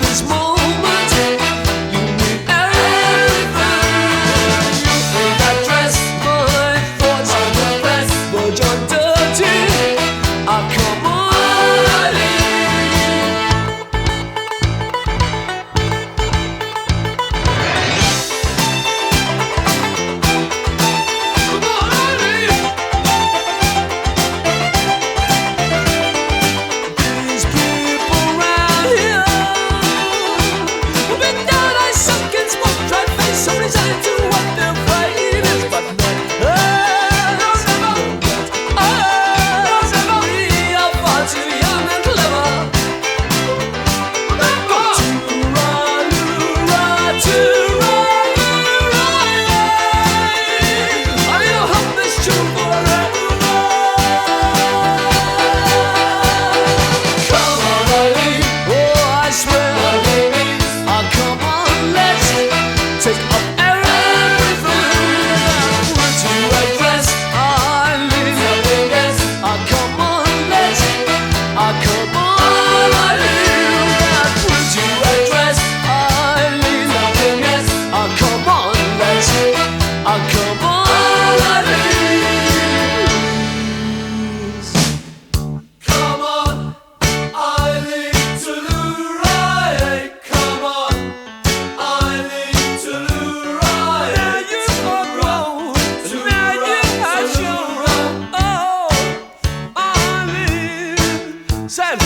this morning. says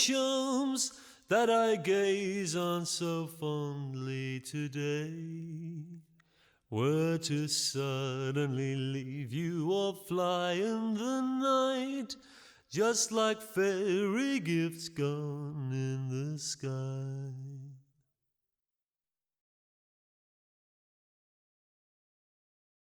chums that I gaze on so fondly today were to suddenly leave you or fly in the night, just like fairy gifts gone in the sky.